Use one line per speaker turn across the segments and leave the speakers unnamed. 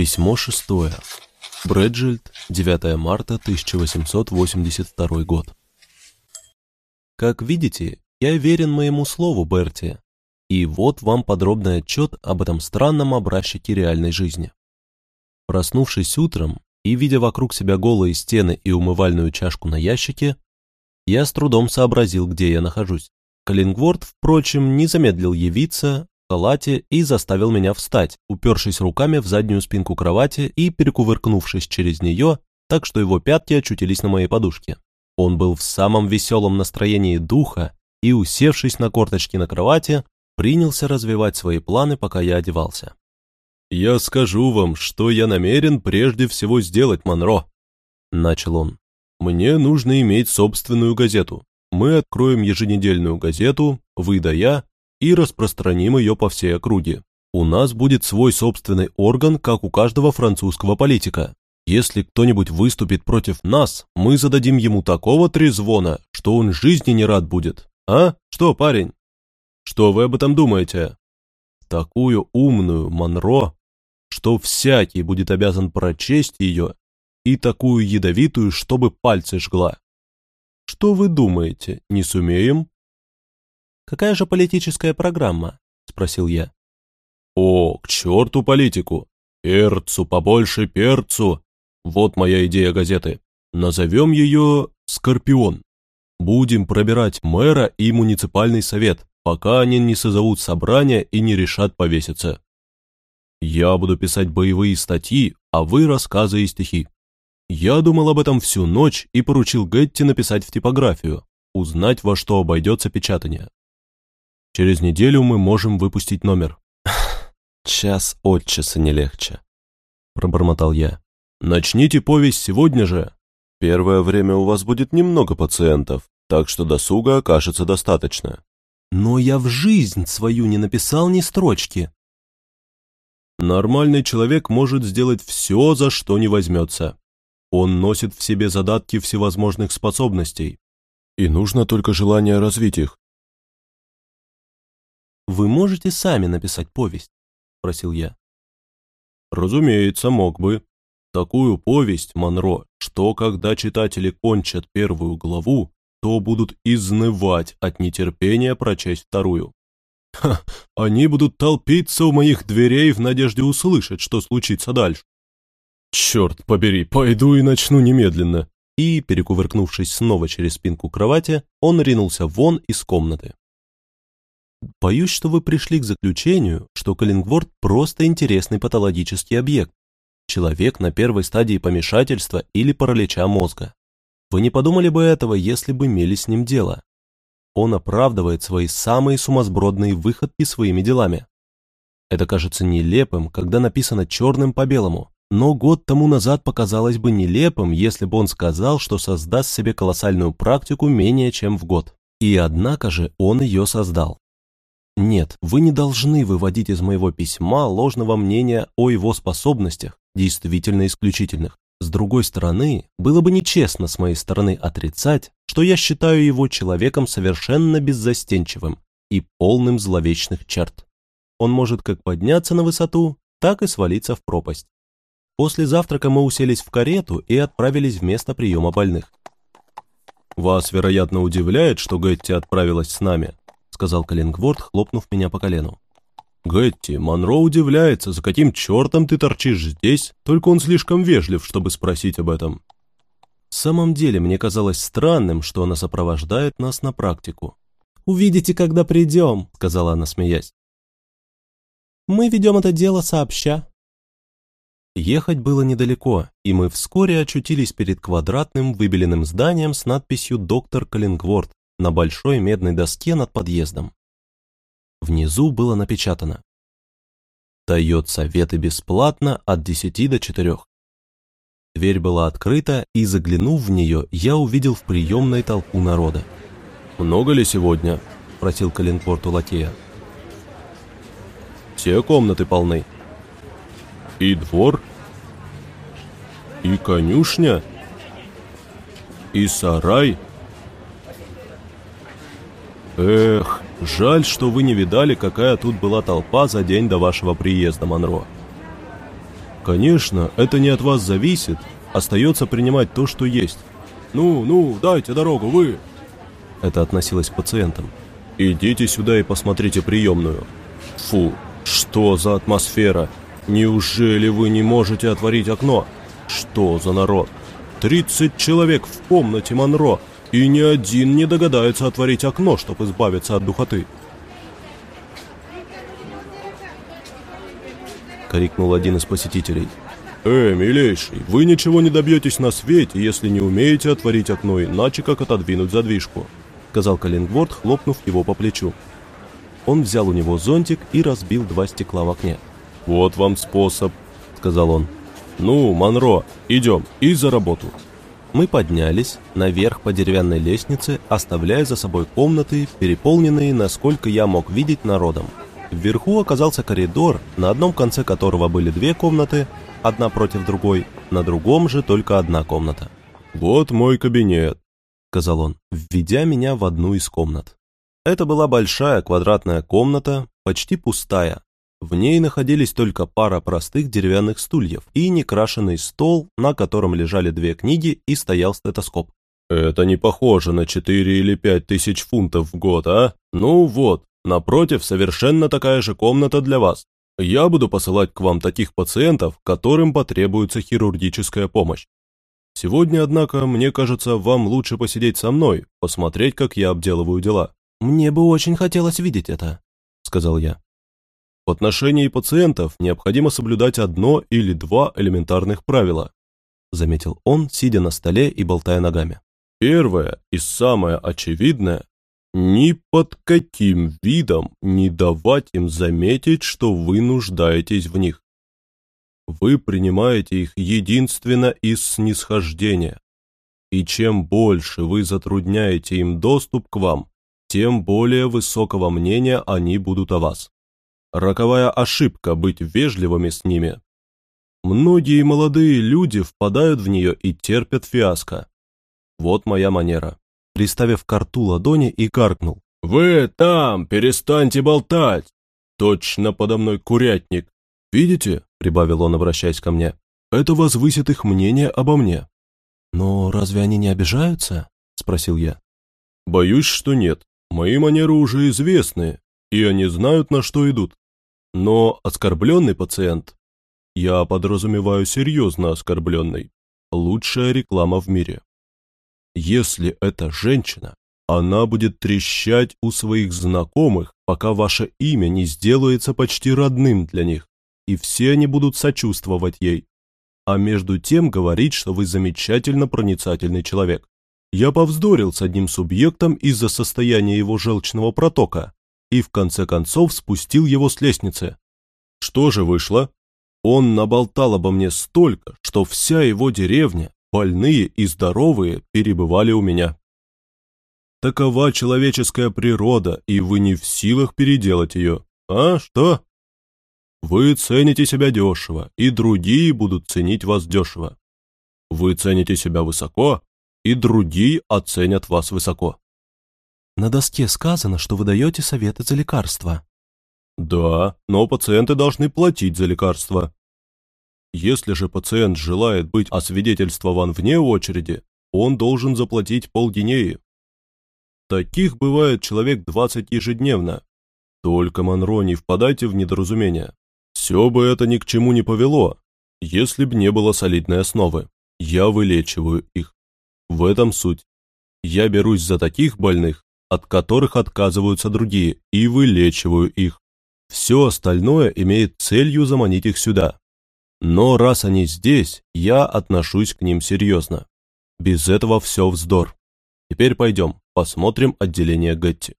Письмо шестое. Брэджильд, 9 марта 1882 год. Как видите, я верен моему слову, Берти. И вот вам подробный отчет об этом странном образчике реальной жизни. Проснувшись утром и видя вокруг себя голые стены и умывальную чашку на ящике, я с трудом сообразил, где я нахожусь. Каллингворд, впрочем, не замедлил явиться, халате и заставил меня встать, упершись руками в заднюю спинку кровати и перекувыркнувшись через нее, так что его пятки очутились на моей подушке. Он был в самом веселом настроении духа и, усевшись на корточки на кровати, принялся развивать свои планы, пока я одевался. «Я скажу вам, что я намерен прежде всего сделать, Монро», — начал он. «Мне нужно иметь собственную газету. Мы откроем еженедельную газету, вы да я, и распространим ее по всей округе. У нас будет свой собственный орган, как у каждого французского политика. Если кто-нибудь выступит против нас, мы зададим ему такого трезвона, что он жизни не рад будет. А? Что, парень? Что вы об этом думаете? Такую умную Монро, что всякий будет обязан прочесть ее, и такую ядовитую, чтобы пальцы жгла. Что вы думаете, не сумеем? «Какая же политическая программа?» – спросил я. «О, к черту политику! Перцу, побольше перцу! Вот моя идея газеты. Назовем ее «Скорпион». Будем пробирать мэра и муниципальный совет, пока они не созовут собрание и не решат повеситься. Я буду писать боевые статьи, а вы рассказы и стихи. Я думал об этом всю ночь и поручил Гетти написать в типографию, узнать, во что обойдется печатание. Через неделю мы можем выпустить номер». «Час от часа не легче», — пробормотал я. «Начните повесть сегодня же. Первое время у вас будет немного пациентов, так что досуга окажется достаточно». «Но я в жизнь свою не написал ни строчки». Нормальный человек может сделать все, за что не возьмется. Он носит в себе задатки всевозможных способностей. И нужно только желание развить их. «Вы можете сами написать повесть?» – спросил я. «Разумеется, мог бы. Такую повесть, Монро, что когда читатели кончат первую главу, то будут изнывать от нетерпения прочесть вторую. Ха, они будут толпиться у моих дверей в надежде услышать, что случится дальше. Черт побери, пойду и начну немедленно. И, перекувыркнувшись снова через спинку кровати, он ринулся вон из комнаты. Боюсь, что вы пришли к заключению, что Каллингворд просто интересный патологический объект, человек на первой стадии помешательства или паралича мозга. Вы не подумали бы этого, если бы имели с ним дело. Он оправдывает свои самые сумасбродные выходки своими делами. Это кажется нелепым, когда написано черным по белому, но год тому назад показалось бы нелепым, если бы он сказал, что создаст себе колоссальную практику менее чем в год. И однако же он ее создал. Нет, вы не должны выводить из моего письма ложного мнения о его способностях, действительно исключительных. С другой стороны, было бы нечестно с моей стороны отрицать, что я считаю его человеком совершенно беззастенчивым и полным зловечных черт. Он может как подняться на высоту, так и свалиться в пропасть. После завтрака мы уселись в карету и отправились в место приема больных. Вас, вероятно, удивляет, что Гетти отправилась с нами, сказал Каллингворд, хлопнув меня по колену. «Гетти, Монро удивляется, за каким чертом ты торчишь здесь, только он слишком вежлив, чтобы спросить об этом». В самом деле, мне казалось странным, что она сопровождает нас на практику. «Увидите, когда придем», — сказала она, смеясь. «Мы ведем это дело сообща». Ехать было недалеко, и мы вскоре очутились перед квадратным выбеленным зданием с надписью «Доктор Каллингворд», на большой медной доске над подъездом. Внизу было напечатано «Дает советы бесплатно от 10 до 4». Дверь была открыта, и, заглянув в нее, я увидел в приемной толпу народа. «Много ли сегодня?» – спросил Калинпорт у лакея. «Все комнаты полны». «И двор?» «И конюшня?» «И сарай?» Эх, жаль, что вы не видали, какая тут была толпа за день до вашего приезда, Монро. Конечно, это не от вас зависит, остается принимать то, что есть. Ну, ну, дайте дорогу, вы. Это относилось к пациентам. Идите сюда и посмотрите приемную. Фу, что за атмосфера? Неужели вы не можете отворить окно? Что за народ? 30 человек в комнате Монро, и ни один не догадается отворить окно, чтобы избавиться от духоты. Крикнул один из посетителей. «Эй, милейший, вы ничего не добьетесь на свете, если не умеете отворить окно, иначе как отодвинуть задвижку», сказал Каллингворд, хлопнув его по плечу. Он взял у него зонтик и разбил два стекла в окне. «Вот вам способ», — сказал он. «Ну, Монро, идем и за работу». Мы поднялись наверх по деревянной лестнице, оставляя за собой комнаты, переполненные, насколько я мог видеть, народом. Вверху оказался коридор, на одном конце которого были две комнаты, одна против другой, на другом же только одна комната. «Вот мой кабинет», — сказал он, введя меня в одну из комнат. Это была большая квадратная комната, почти пустая. В ней находились только пара простых деревянных стульев и некрашенный стол, на котором лежали две книги и стоял стетоскоп. «Это не похоже на 4 или 5 тысяч фунтов в год, а? Ну вот, напротив, совершенно такая же комната для вас. Я буду посылать к вам таких пациентов, которым потребуется хирургическая помощь. Сегодня, однако, мне кажется, вам лучше посидеть со мной, посмотреть, как я обделываю дела. «Мне бы очень хотелось видеть это», — сказал я. В отношении пациентов необходимо соблюдать одно или два элементарных правила, заметил он, сидя на столе и болтая ногами. Первое и самое очевидное – ни под каким видом не давать им заметить, что вы нуждаетесь в них. Вы принимаете их единственно из снисхождения. И чем больше вы затрудняете им доступ к вам, тем более высокого мнения они будут о вас. Роковая ошибка быть вежливыми с ними. Многие молодые люди впадают в нее и терпят фиаско. Вот моя манера. Приставив к рту ладони и каркнул. «Вы там, перестаньте болтать! Точно подо мной курятник! Видите?» — прибавил он, обращаясь ко мне. «Это возвысит их мнение обо мне». «Но разве они не обижаются?» — спросил я. «Боюсь, что нет. Мои манеры уже известны, и они знают, на что идут. Но оскорбленный пациент, я подразумеваю серьезно оскорбленный, лучшая реклама в мире. Если это женщина, она будет трещать у своих знакомых, пока ваше имя не сделается почти родным для них, и все они будут сочувствовать ей, а между тем говорить, что вы замечательно проницательный человек. Я повздорил с одним субъектом из-за состояния его желчного протока и в конце концов спустил его с лестницы. Что же вышло? Он наболтал обо мне столько, что вся его деревня, больные и здоровые, перебывали у меня. Такова человеческая природа, и вы не в силах переделать ее. А что? Вы цените себя дешево, и другие будут ценить вас дешево. Вы цените себя высоко, и другие оценят вас высоко. На доске сказано, что вы даете советы за лекарства. Да, но пациенты должны платить за лекарства. Если же пациент желает быть освидетельствован вне очереди, он должен заплатить полгинеи. Таких бывает человек 20 ежедневно. Только, Монро, не впадайте в недоразумение. Все бы это ни к чему не повело, если б не было солидной основы. Я вылечиваю их. В этом суть. Я берусь за таких больных, от которых отказываются другие, и вылечиваю их. Все остальное имеет целью заманить их сюда. Но раз они здесь, я отношусь к ним серьезно. Без этого все вздор. Теперь пойдем, посмотрим отделение Гетти.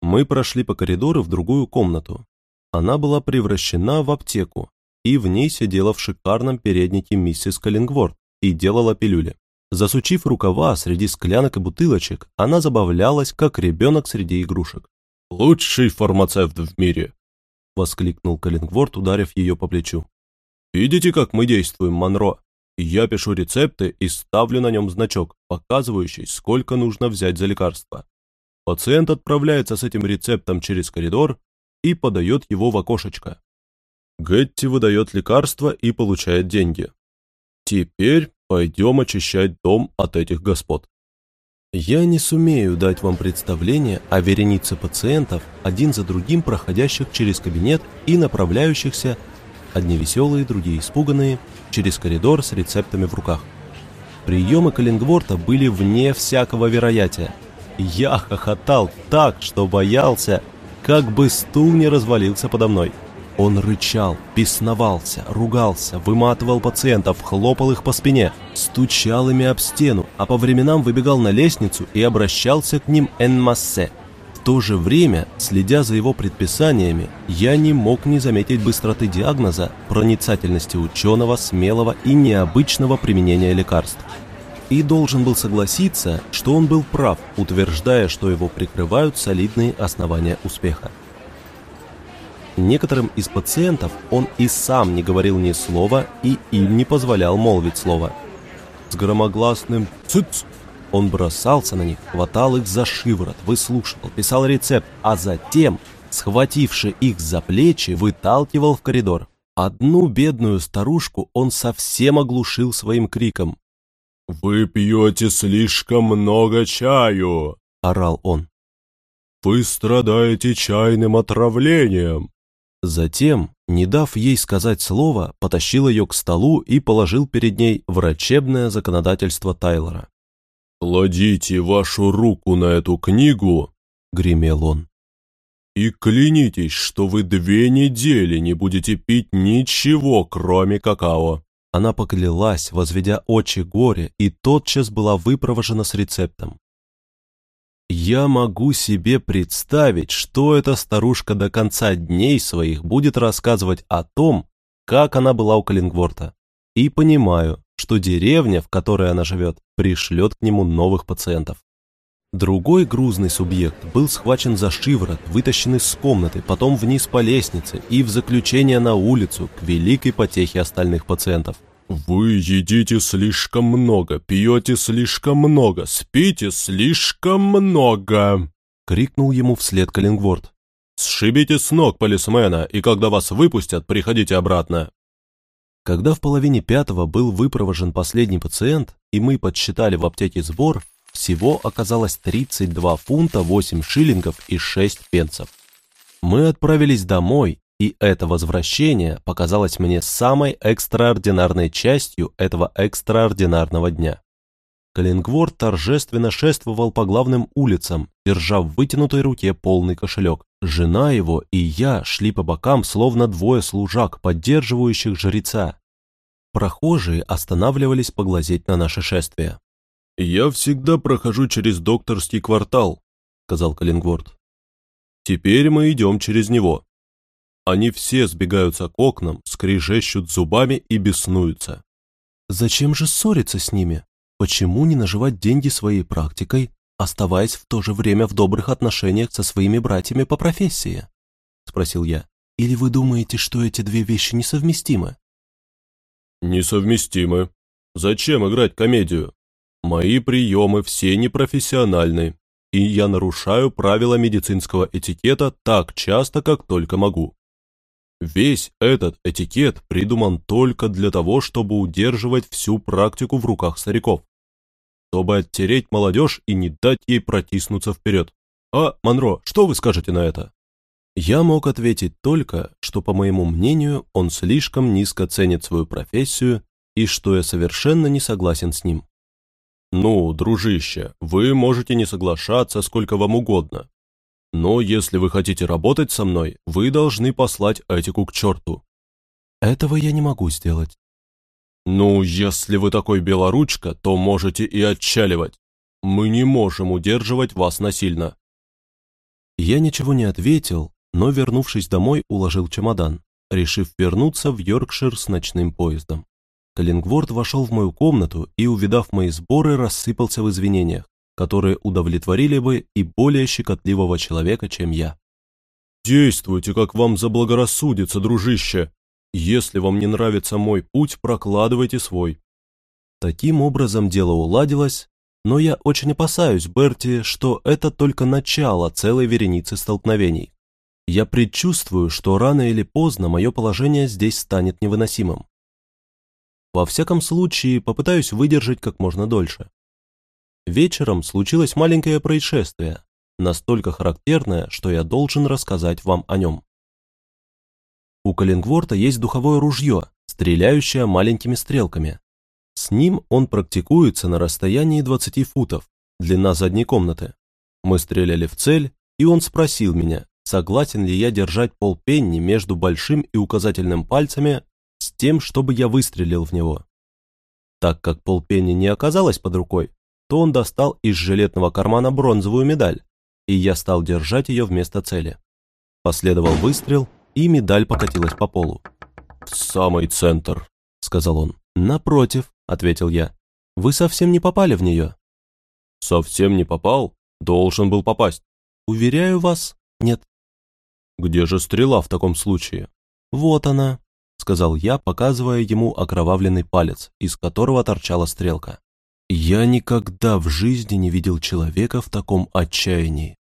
Мы прошли по коридору в другую комнату. Она была превращена в аптеку, и в ней сидела в шикарном переднике миссис Каллингворд и делала пилюли. Засучив рукава среди склянок и бутылочек, она забавлялась, как ребенок среди игрушек. «Лучший фармацевт в мире!» — воскликнул Каллингворд, ударив ее по плечу. «Видите, как мы действуем, Монро? Я пишу рецепты и ставлю на нем значок, показывающий, сколько нужно взять за лекарство. Пациент отправляется с этим рецептом через коридор и подает его в окошечко. Гетти выдает лекарства и получает деньги. Теперь пойдем очищать дом от этих господ. Я не сумею дать вам представление о веренице пациентов, один за другим проходящих через кабинет и направляющихся, одни веселые, другие испуганные, через коридор с рецептами в руках. Приемы Каллингворта были вне всякого вероятия. Я хохотал так, что боялся, как бы стул не развалился подо мной. Он рычал, бесновался, ругался, выматывал пациентов, хлопал их по спине, стучал ими об стену, а по временам выбегал на лестницу и обращался к ним en массе. В то же время, следя за его предписаниями, я не мог не заметить быстроты диагноза, проницательности ученого, смелого и необычного применения лекарств. И должен был согласиться, что он был прав, утверждая, что его прикрывают солидные основания успеха. Некоторым из пациентов он и сам не говорил ни слова и им не позволял молвить слово. С громогласным «цыц» он бросался на них, хватал их за шиворот, выслушивал, писал рецепт, а затем, схвативши их за плечи, выталкивал в коридор. Одну бедную старушку он совсем оглушил своим криком. «Вы пьете слишком много чаю!» – орал он. «Вы страдаете чайным отравлением!» Затем, не дав ей сказать слово, потащил ее к столу и положил перед ней врачебное законодательство Тайлора. «Кладите вашу руку на эту книгу», — гремел он, «и клянитесь, что вы две недели не будете пить ничего, кроме какао». Она поклялась, возведя очи горе, и тотчас была выпровожена с рецептом. Я могу себе представить, что эта старушка до конца дней своих будет рассказывать о том, как она была у Каллингворта. И понимаю, что деревня, в которой она живет, пришлет к нему новых пациентов. Другой грузный субъект был схвачен за шиворот, вытащен из комнаты, потом вниз по лестнице и в заключение на улицу к великой потехе остальных пациентов. «Вы едите слишком много, пьете слишком много, спите слишком много!» — крикнул ему вслед Каллингворд. «Сшибите с ног полисмена, и когда вас выпустят, приходите обратно!» Когда в половине пятого был выпровожен последний пациент, и мы подсчитали в аптеке сбор, всего оказалось 32 фунта 8 шиллингов и 6 пенсов. Мы отправились домой, и это возвращение показалось мне самой экстраординарной частью этого экстраординарного дня. Каллингворд торжественно шествовал по главным улицам, держа в вытянутой руке полный кошелек. Жена его и я шли по бокам, словно двое служак, поддерживающих жреца. Прохожие останавливались поглазеть на наше шествие. «Я всегда прохожу через докторский квартал», — сказал Каллингворд. «Теперь мы идем через него». Они все сбегаются к окнам, скрежещут зубами и беснуются. Зачем же ссориться с ними? Почему не наживать деньги своей практикой, оставаясь в то же время в добрых отношениях со своими братьями по профессии? Спросил я. Или вы думаете, что эти две вещи несовместимы? Несовместимы. Зачем играть комедию? Мои приемы все непрофессиональны, и я нарушаю правила медицинского этикета так часто, как только могу. Весь этот этикет придуман только для того, чтобы удерживать всю практику в руках стариков, чтобы оттереть молодежь и не дать ей протиснуться вперед. А, Монро, что вы скажете на это? Я мог ответить только, что, по моему мнению, он слишком низко ценит свою профессию и что я совершенно не согласен с ним. Ну, дружище, вы можете не соглашаться сколько вам угодно, но если вы хотите работать со мной, вы должны послать этику к черту». «Этого я не могу сделать». «Ну, если вы такой белоручка, то можете и отчаливать. Мы не можем удерживать вас насильно». Я ничего не ответил, но, вернувшись домой, уложил чемодан, решив вернуться в Йоркшир с ночным поездом. Каллингворд вошел в мою комнату и, увидав мои сборы, рассыпался в извинениях которые удовлетворили бы и более щекотливого человека, чем я. «Действуйте, как вам заблагорассудится, дружище. Если вам не нравится мой путь, прокладывайте свой». Таким образом дело уладилось, но я очень опасаюсь, Берти, что это только начало целой вереницы столкновений. Я предчувствую, что рано или поздно мое положение здесь станет невыносимым. Во всяком случае, попытаюсь выдержать как можно дольше. Вечером случилось маленькое происшествие, настолько характерное, что я должен рассказать вам о нем. У Каллингворта есть духовое ружье, стреляющее маленькими стрелками. С ним он практикуется на расстоянии 20 футов, длина задней комнаты. Мы стреляли в цель, и он спросил меня, согласен ли я держать полпенни между большим и указательным пальцами с тем, чтобы я выстрелил в него. Так как полпенни не оказалось под рукой, то он достал из жилетного кармана бронзовую медаль, и я стал держать ее вместо цели. Последовал выстрел, и медаль покатилась по полу. «В самый центр», — сказал он. «Напротив», — ответил я. «Вы совсем не попали в нее». «Совсем не попал? Должен был попасть». «Уверяю вас, нет». «Где же стрела в таком случае?» «Вот она», — сказал я, показывая ему окровавленный палец, из которого торчала стрелка. Я никогда в жизни не видел человека в таком отчаянии.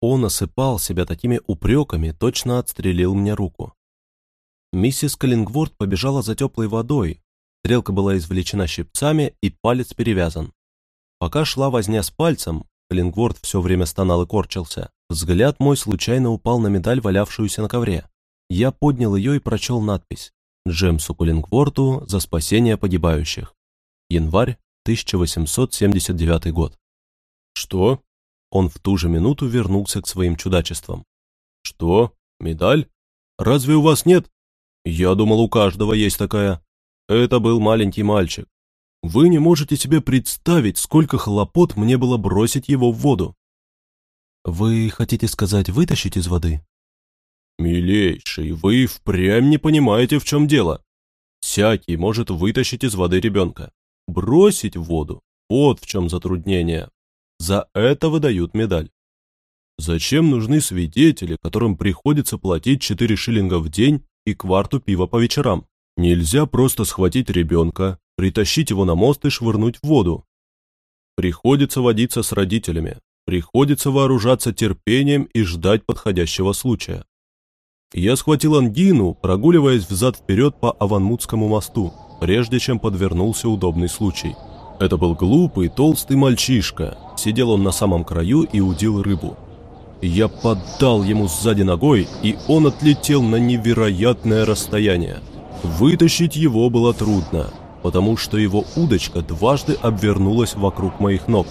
Он осыпал себя такими упреками, точно отстрелил мне руку. Миссис Каллингворд побежала за теплой водой, стрелка была извлечена щипцами и палец перевязан. Пока шла возня с пальцем, Каллингворд все время стонал и корчился, взгляд мой случайно упал на медаль, валявшуюся на ковре. Я поднял ее и прочел надпись «Джемсу Каллингворту за спасение погибающих. Январь 1879 год». «Что?» Он в ту же минуту вернулся к своим чудачествам. «Что? Медаль? Разве у вас нет?» «Я думал, у каждого есть такая. Это был маленький мальчик. Вы не можете себе представить, сколько хлопот мне было бросить его в воду». «Вы хотите сказать, вытащить из воды?» «Милейший, вы впрямь не понимаете, в чем дело. Всякий может вытащить из воды ребенка. Бросить в воду – вот в чем затруднение. За это выдают медаль. Зачем нужны свидетели, которым приходится платить 4 шиллинга в день и кварту пива по вечерам? Нельзя просто схватить ребенка, притащить его на мост и швырнуть в воду. Приходится водиться с родителями, приходится вооружаться терпением и ждать подходящего случая. Я схватил ангину, прогуливаясь взад-вперед по Аванмутскому мосту, прежде чем подвернулся удобный случай – это был глупый, толстый мальчишка. Сидел он на самом краю и удил рыбу. Я поддал ему сзади ногой, и он отлетел на невероятное расстояние. Вытащить его было трудно, потому что его удочка дважды обвернулась вокруг моих ног.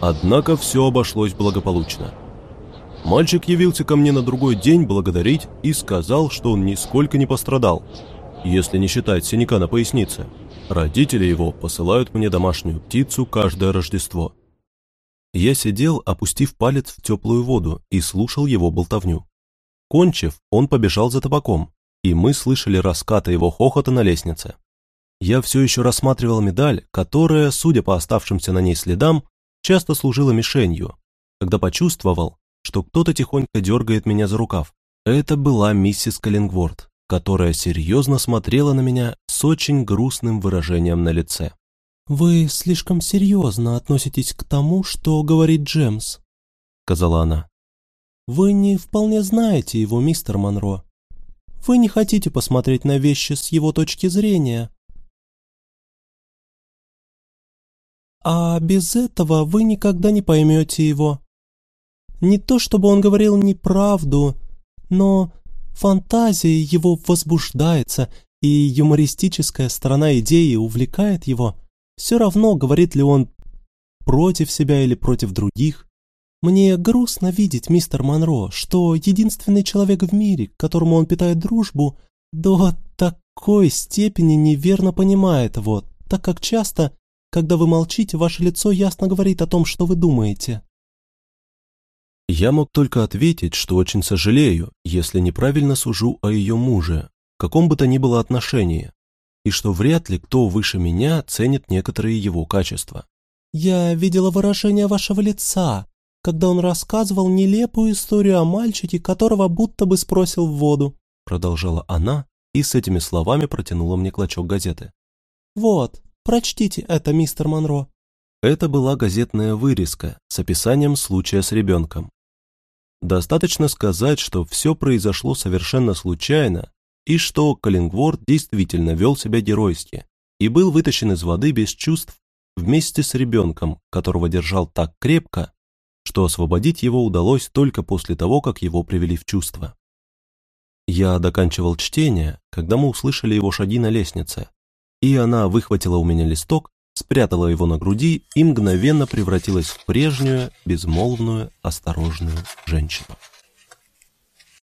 Однако все обошлось благополучно. Мальчик явился ко мне на другой день благодарить и сказал, что он нисколько не пострадал, если не считать синяка на пояснице. Родители его посылают мне домашнюю птицу каждое Рождество. Я сидел, опустив палец в теплую воду, и слушал его болтовню. Кончив, он побежал за табаком, и мы слышали раскаты его хохота на лестнице. Я все еще рассматривал медаль, которая, судя по оставшимся на ней следам, часто служила мишенью, когда почувствовал, что кто-то тихонько дергает меня за рукав. Это была миссис Каллингворд которая серьезно смотрела на меня с очень грустным выражением на лице. «Вы слишком серьезно относитесь к тому, что говорит Джемс», — сказала она. «Вы не вполне знаете его, мистер Монро. Вы не хотите посмотреть на вещи с его точки зрения. А без этого вы никогда не поймете его. Не то чтобы он говорил неправду, но Фантазия его возбуждается, и юмористическая сторона идеи увлекает его. Все равно, говорит ли он против себя или против других. Мне грустно видеть, мистер Монро, что единственный человек в мире, к которому он питает дружбу, до такой степени неверно понимает его, так как часто, когда вы молчите, ваше лицо ясно говорит о том, что вы думаете. Я мог только ответить, что очень сожалею, если неправильно сужу о ее муже, в каком бы то ни было отношении, и что вряд ли кто выше меня ценит некоторые его качества. «Я видела выражение вашего лица, когда он рассказывал нелепую историю о мальчике, которого будто бы спросил в воду», продолжала она и с этими словами протянула мне клочок газеты. «Вот, прочтите это, мистер Монро». Это была газетная вырезка с описанием случая с ребенком. Достаточно сказать, что все произошло совершенно случайно, и что Каллингворд действительно вел себя геройски и был вытащен из воды без чувств вместе с ребенком, которого держал так крепко, что освободить его удалось только после того, как его привели в чувство. Я доканчивал чтение, когда мы услышали его шаги на лестнице, и она выхватила у меня листок, спрятала его на груди и мгновенно превратилась в прежнюю, безмолвную, осторожную женщину.